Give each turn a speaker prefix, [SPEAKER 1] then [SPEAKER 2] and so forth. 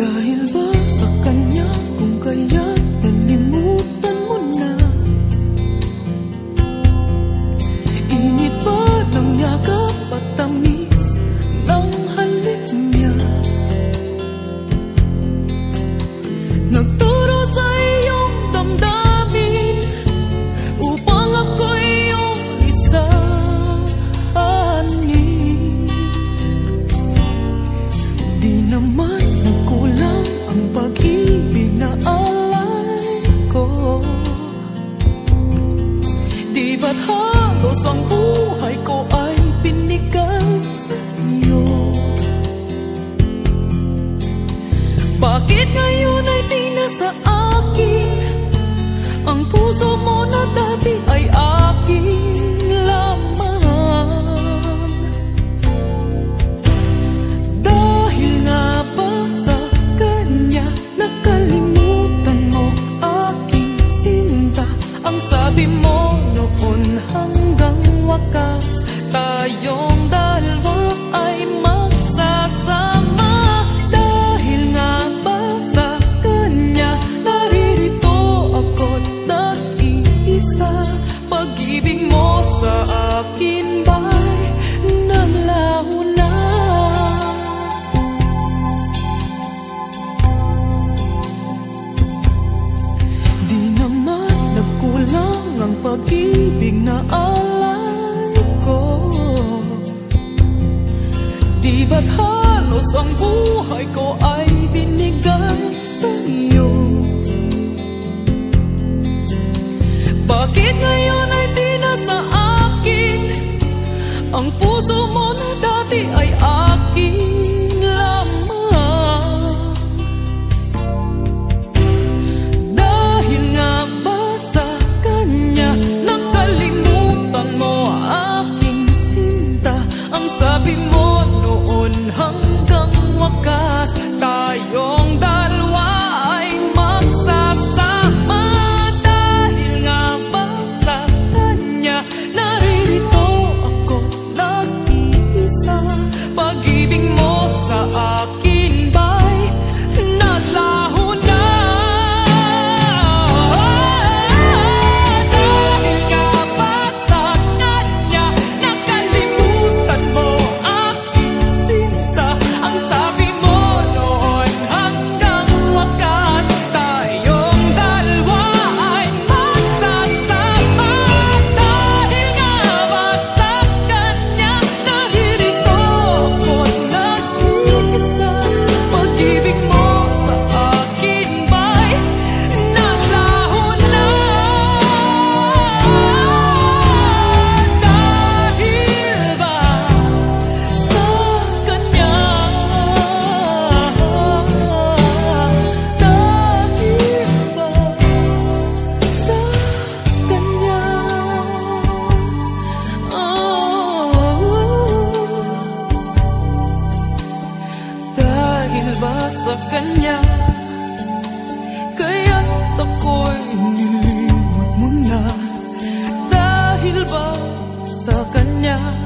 [SPEAKER 1] Dahil ba sa kanya kung kaya nalimutan mo na? Init pa ng yakap at tamis? Ba't halos ang buhay ko ay binigay sa iyo ngayon ay di sa akin? Ang puso mo na dati ay akin lamang. Dahil nga ba sa kanya Nakalimutan mo aking sinta? Ang sabi mo hanggang wakas. Tayong dalawa ay magsasama. Dahil nga ba sa kanya Naririto ako't nag-iisa. Pag-ibig mo sa akin ba'y halos ang ko ay binigay sa iyo Bakit ngayon ay di na akin? Ang puso mo na dati ay akin noon hanggang wakas Tayong sa kanya Kaya ako'y nilimot mo na Dahil ba sa kanya